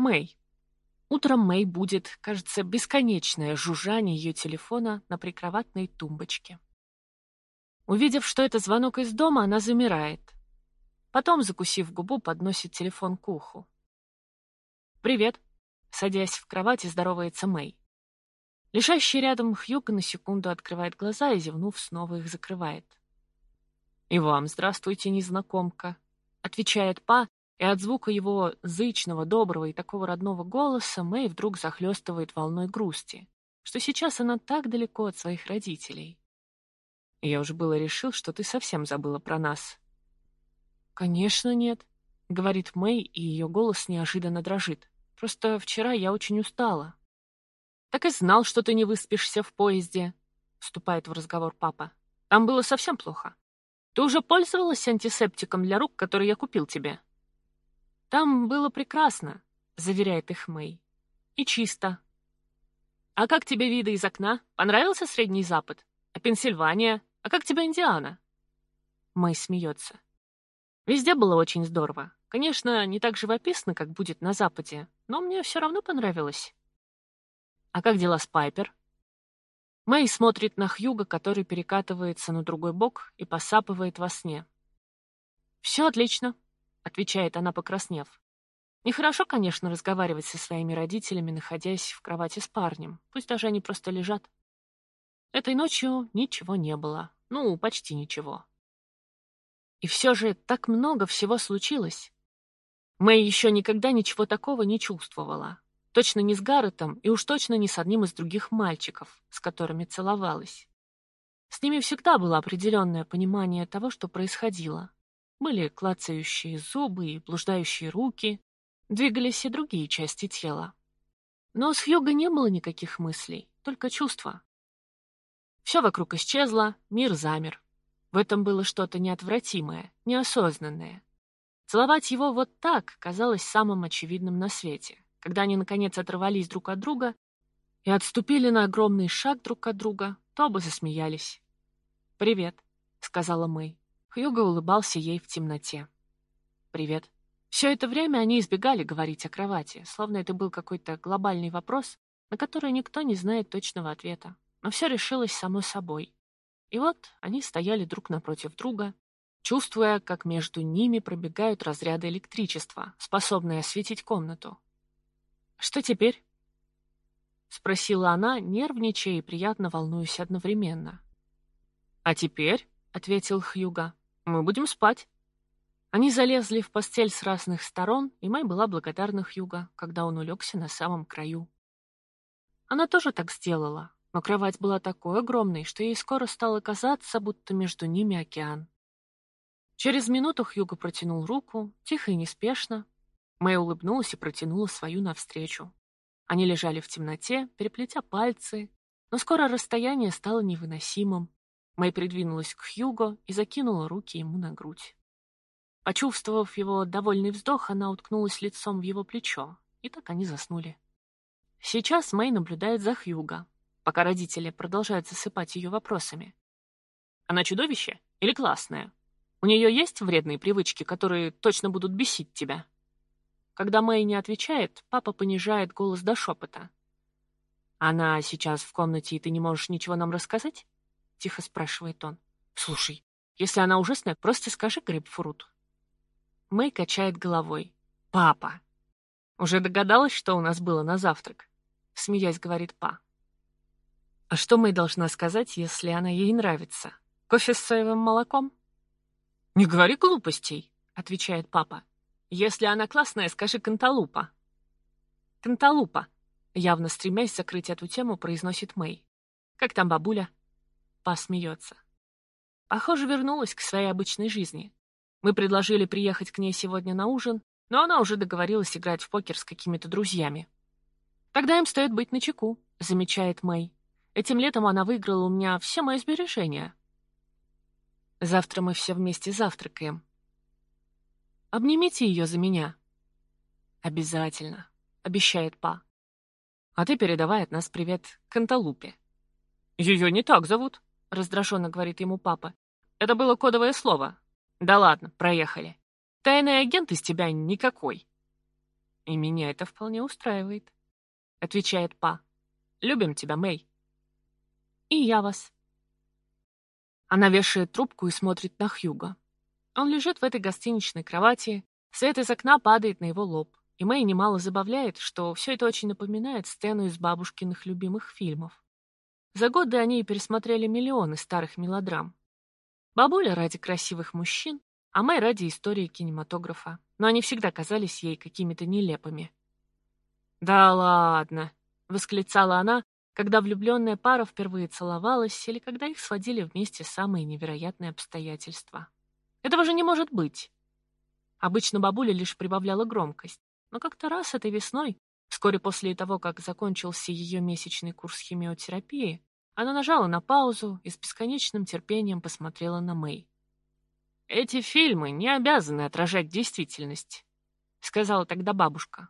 Мэй. Утром Мэй будет, кажется, бесконечное жужжание ее телефона на прикроватной тумбочке. Увидев, что это звонок из дома, она замирает. Потом, закусив губу, подносит телефон к уху. «Привет», — садясь в кровати, здоровается Мэй. Лежащий рядом Хьюго на секунду открывает глаза и, зевнув, снова их закрывает. «И вам здравствуйте, незнакомка», — отвечает Па, и от звука его зычного, доброго и такого родного голоса Мэй вдруг захлестывает волной грусти, что сейчас она так далеко от своих родителей. «Я уже было решил, что ты совсем забыла про нас». «Конечно нет», — говорит Мэй, и ее голос неожиданно дрожит. «Просто вчера я очень устала». «Так и знал, что ты не выспишься в поезде», — вступает в разговор папа. «Там было совсем плохо. Ты уже пользовалась антисептиком для рук, который я купил тебе?» «Там было прекрасно», — заверяет их Мэй. «И чисто». «А как тебе виды из окна? Понравился Средний Запад? А Пенсильвания? А как тебе Индиана?» Мэй смеется. «Везде было очень здорово. Конечно, не так живописно, как будет на Западе, но мне все равно понравилось». «А как дела с Пайпер?» Мэй смотрит на Хьюга, который перекатывается на другой бок и посапывает во сне. «Все отлично», — отвечает она, покраснев. «Нехорошо, конечно, разговаривать со своими родителями, находясь в кровати с парнем, пусть даже они просто лежат. Этой ночью ничего не было, ну, почти ничего. И все же так много всего случилось. Мэй еще никогда ничего такого не чувствовала. Точно не с Гарретом и уж точно не с одним из других мальчиков, с которыми целовалась. С ними всегда было определенное понимание того, что происходило. Были клацающие зубы и блуждающие руки, двигались и другие части тела. Но с Хьюго не было никаких мыслей, только чувства. Все вокруг исчезло, мир замер. В этом было что-то неотвратимое, неосознанное. Целовать его вот так казалось самым очевидным на свете когда они, наконец, оторвались друг от друга и отступили на огромный шаг друг от друга, то оба засмеялись. «Привет», — сказала Мэй. Хьюго улыбался ей в темноте. «Привет». Все это время они избегали говорить о кровати, словно это был какой-то глобальный вопрос, на который никто не знает точного ответа. Но все решилось само собой. И вот они стояли друг напротив друга, чувствуя, как между ними пробегают разряды электричества, способные осветить комнату. «Что теперь?» — спросила она, нервничая и приятно волнуясь одновременно. «А теперь?» — ответил Хьюга. «Мы будем спать». Они залезли в постель с разных сторон, и Мэй была благодарна Хьюга, когда он улегся на самом краю. Она тоже так сделала, но кровать была такой огромной, что ей скоро стало казаться, будто между ними океан. Через минуту Хьюга протянул руку, тихо и неспешно, Мэй улыбнулась и протянула свою навстречу. Они лежали в темноте, переплетя пальцы, но скоро расстояние стало невыносимым. Мэй придвинулась к Хьюго и закинула руки ему на грудь. Почувствовав его довольный вздох, она уткнулась лицом в его плечо, и так они заснули. Сейчас Мэй наблюдает за Хьюго, пока родители продолжают засыпать ее вопросами. Она чудовище или классная? У нее есть вредные привычки, которые точно будут бесить тебя? Когда Мэй не отвечает, папа понижает голос до шепота. «Она сейчас в комнате, и ты не можешь ничего нам рассказать?» — тихо спрашивает он. «Слушай, если она ужасная, просто скажи грейпфрут». Мэй качает головой. «Папа!» «Уже догадалась, что у нас было на завтрак?» Смеясь, говорит Па. «А что Мэй должна сказать, если она ей нравится? Кофе с соевым молоком?» «Не говори глупостей», — отвечает папа. Если она классная, скажи «канталупа». «Канталупа», явно стремясь закрыть эту тему, произносит Мэй. «Как там бабуля?» Па смеется. Похоже, вернулась к своей обычной жизни. Мы предложили приехать к ней сегодня на ужин, но она уже договорилась играть в покер с какими-то друзьями. «Тогда им стоит быть начеку», — замечает Мэй. «Этим летом она выиграла у меня все мои сбережения». «Завтра мы все вместе завтракаем», Обнимите ее за меня». «Обязательно», — обещает Па. «А ты передавай от нас привет Канталупе». «Ее не так зовут», — раздраженно говорит ему папа. «Это было кодовое слово». «Да ладно, проехали. Тайный агент из тебя никакой». И меня это вполне устраивает. Отвечает Па. Любим тебя, Мэй. И я вас. Она вешает трубку и смотрит на Хьюга. Он лежит в этой гостиничной кровати, свет из окна падает на его лоб, и Мэй немало забавляет, что все это очень напоминает сцену из бабушкиных любимых фильмов. За годы они пересмотрели миллионы старых мелодрам. Бабуля ради красивых мужчин, а Мэй ради истории кинематографа, но они всегда казались ей какими-то нелепыми. «Да ладно!» — восклицала она, когда влюбленная пара впервые целовалась или когда их сводили вместе самые невероятные обстоятельства. Этого же не может быть. Обычно бабуля лишь прибавляла громкость, но как-то раз этой весной, вскоре после того, как закончился ее месячный курс химиотерапии, она нажала на паузу и с бесконечным терпением посмотрела на Мэй. «Эти фильмы не обязаны отражать действительность», — сказала тогда бабушка.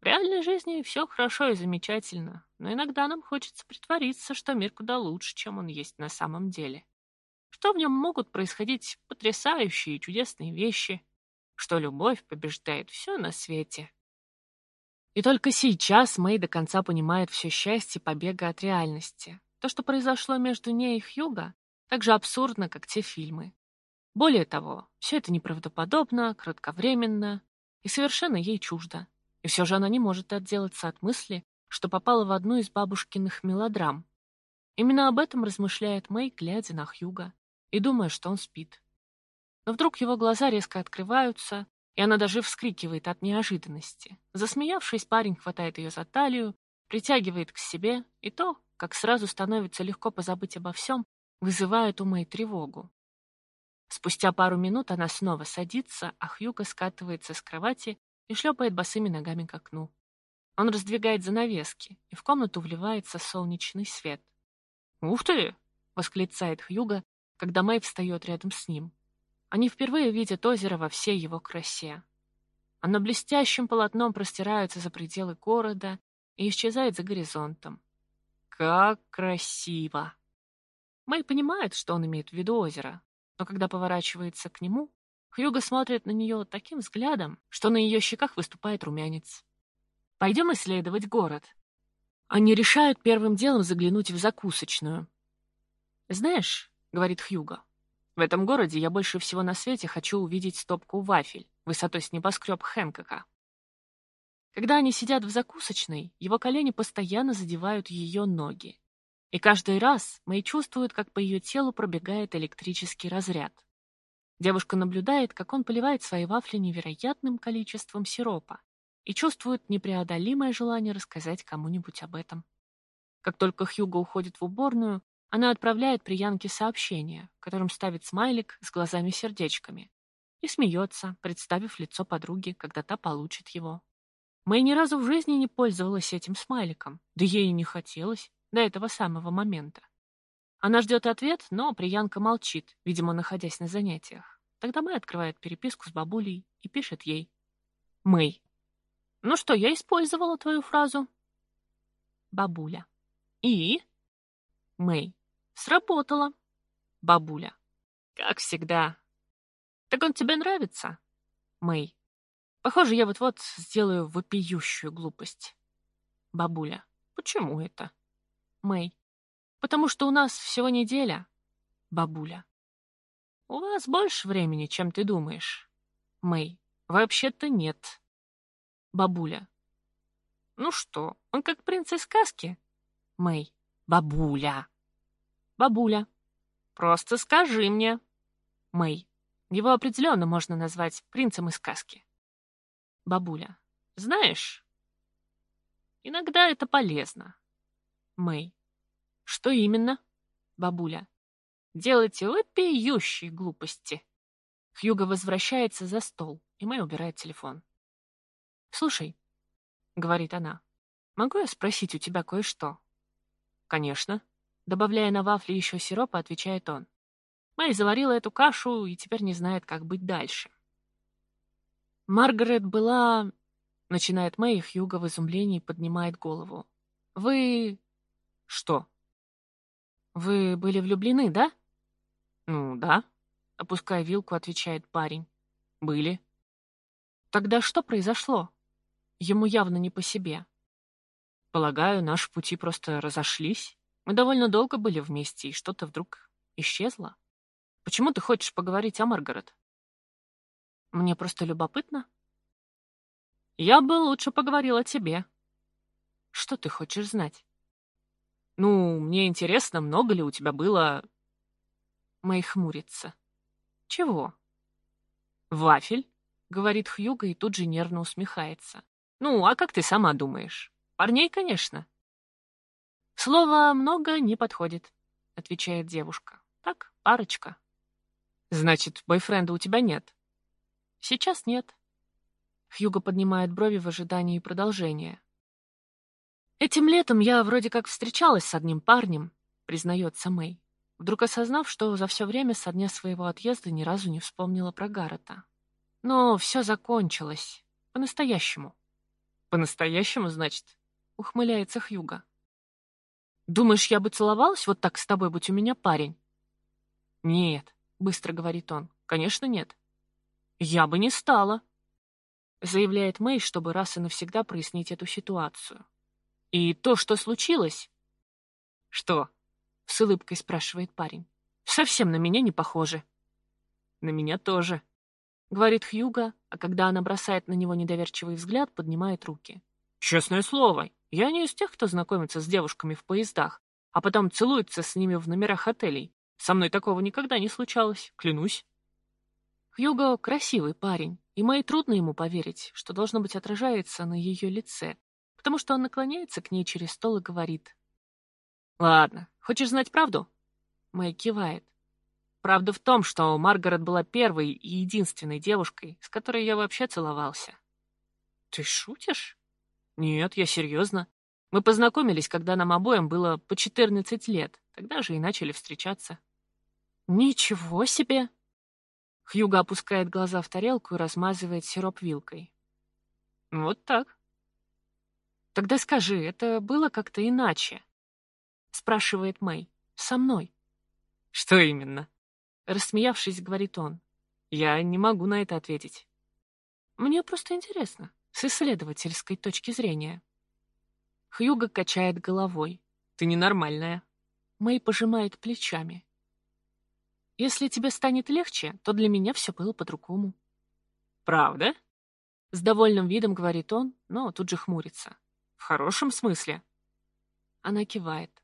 В реальной жизни все хорошо и замечательно, но иногда нам хочется притвориться, что мир куда лучше, чем он есть на самом деле. Что в нем могут происходить потрясающие и чудесные вещи, что любовь побеждает все на свете. И только сейчас Мэй до конца понимает все счастье побега от реальности. То, что произошло между ней и Хьюго, так же абсурдно, как те фильмы. Более того, все это неправдоподобно, кратковременно и совершенно ей чуждо. И все же она не может отделаться от мысли, что попала в одну из бабушкиных мелодрам. Именно об этом размышляет Мэй, глядя на Хьюга и думая, что он спит. Но вдруг его глаза резко открываются, и она даже вскрикивает от неожиданности. Засмеявшись, парень хватает ее за талию, притягивает к себе, и то, как сразу становится легко позабыть обо всем, вызывает у Мэй тревогу. Спустя пару минут она снова садится, а Хьюга скатывается с кровати и шлепает босыми ногами к окну. Он раздвигает занавески, и в комнату вливается солнечный свет. «Ух ты!» — восклицает Хьюга, когда Мэй встает рядом с ним. Они впервые видят озеро во всей его красе. Оно блестящим полотном простирается за пределы города и исчезает за горизонтом. Как красиво! Мэй понимает, что он имеет в виду озеро, но когда поворачивается к нему, Хьюго смотрит на нее таким взглядом, что на ее щеках выступает румянец. «Пойдем исследовать город». Они решают первым делом заглянуть в закусочную. «Знаешь», — говорит Хьюго, — «в этом городе я больше всего на свете хочу увидеть стопку вафель высотой с небоскреб Хэнкока». Когда они сидят в закусочной, его колени постоянно задевают ее ноги. И каждый раз Мэй чувствует, как по ее телу пробегает электрический разряд. Девушка наблюдает, как он поливает свои вафли невероятным количеством сиропа и чувствует непреодолимое желание рассказать кому-нибудь об этом. Как только Хьюго уходит в уборную, она отправляет приянке сообщение, которым ставит смайлик с глазами-сердечками и смеется, представив лицо подруги, когда та получит его. Мэй ни разу в жизни не пользовалась этим смайликом, да ей и не хотелось до этого самого момента. Она ждет ответ, но Приянка молчит, видимо, находясь на занятиях. Тогда Мэй открывает переписку с бабулей и пишет ей. Мэй. Ну что, я использовала твою фразу? Бабуля. И? Мэй. Сработало. Бабуля. Как всегда. Так он тебе нравится? Мэй. Похоже, я вот-вот сделаю вопиющую глупость. Бабуля. Почему это? Мэй. Потому что у нас всего неделя. Бабуля. У вас больше времени, чем ты думаешь. Мэй. Вообще-то нет. Бабуля. Ну что, он как принц из сказки? Мэй. Бабуля. Бабуля. Просто скажи мне. Мэй. Его определенно можно назвать принцем из сказки. Бабуля. Знаешь, иногда это полезно. Мэй. Что именно? Бабуля. Делайте вопиющие глупости. Хьюго возвращается за стол, и Мэй убирает телефон. «Слушай», — говорит она, — «могу я спросить у тебя кое-что?» «Конечно», — добавляя на вафли еще сиропа, отвечает он. Мэй заварила эту кашу и теперь не знает, как быть дальше. «Маргарет была...» — начинает Мэй, Хьюго в изумлении поднимает голову. «Вы...» «Что?» «Вы были влюблены, да?» «Ну, да», — опуская вилку, отвечает парень. «Были». «Тогда что произошло?» Ему явно не по себе. Полагаю, наши пути просто разошлись. Мы довольно долго были вместе, и что-то вдруг исчезло. Почему ты хочешь поговорить о Маргарет? Мне просто любопытно. Я бы лучше поговорил о тебе. Что ты хочешь знать? Ну, мне интересно, много ли у тебя было... Мэй хмурится. Чего? Вафель, говорит Хьюга и тут же нервно усмехается. Ну, а как ты сама думаешь? Парней, конечно. Слово «много» не подходит, отвечает девушка. Так, парочка. Значит, бойфренда у тебя нет? Сейчас нет. Хьюго поднимает брови в ожидании продолжения. Этим летом я вроде как встречалась с одним парнем, признается Мэй, вдруг осознав, что за все время со дня своего отъезда ни разу не вспомнила про Гаррета. Но все закончилось. По-настоящему. По-настоящему, значит? Ухмыляется Хьюга. Думаешь, я бы целовалась вот так с тобой, будь у меня парень? Нет, быстро говорит он. Конечно, нет. Я бы не стала, заявляет Мэй, чтобы раз и навсегда прояснить эту ситуацию. И то, что случилось... Что? С улыбкой спрашивает парень. Совсем на меня не похоже. На меня тоже. Говорит Хьюга, а когда она бросает на него недоверчивый взгляд, поднимает руки. Честное слово, я не из тех, кто знакомится с девушками в поездах, а потом целуется с ними в номерах отелей. Со мной такого никогда не случалось, клянусь. Хьюго красивый парень, и Мэй трудно ему поверить, что должно быть отражается на ее лице, потому что он наклоняется к ней через стол и говорит. «Ладно, хочешь знать правду?» Мэй кивает. «Правда в том, что Маргарет была первой и единственной девушкой, с которой я вообще целовался». «Ты шутишь?» Нет, я серьезно. Мы познакомились, когда нам обоим было по 14 лет. Тогда же и начали встречаться. Ничего себе! Хьюга опускает глаза в тарелку и размазывает сироп вилкой. Вот так. Тогда скажи, это было как-то иначе? Спрашивает Мэй. Со мной. Что именно? Рассмеявшись, говорит он. Я не могу на это ответить. Мне просто интересно с исследовательской точки зрения. Хьюго качает головой. «Ты ненормальная». Мэй пожимает плечами. «Если тебе станет легче, то для меня все было по-другому». «Правда?» С довольным видом говорит он, но тут же хмурится. «В хорошем смысле?» Она кивает.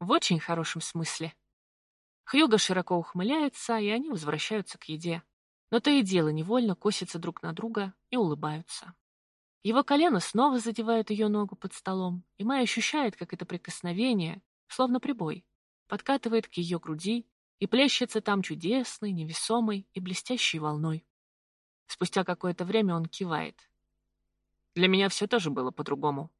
«В очень хорошем смысле». Хьюго широко ухмыляется, и они возвращаются к еде. Но то и дело невольно косятся друг на друга и улыбаются. Его колено снова задевает ее ногу под столом, и Майя ощущает, как это прикосновение, словно прибой, подкатывает к ее груди и плещется там чудесной, невесомой и блестящей волной. Спустя какое-то время он кивает. Для меня все тоже было по-другому.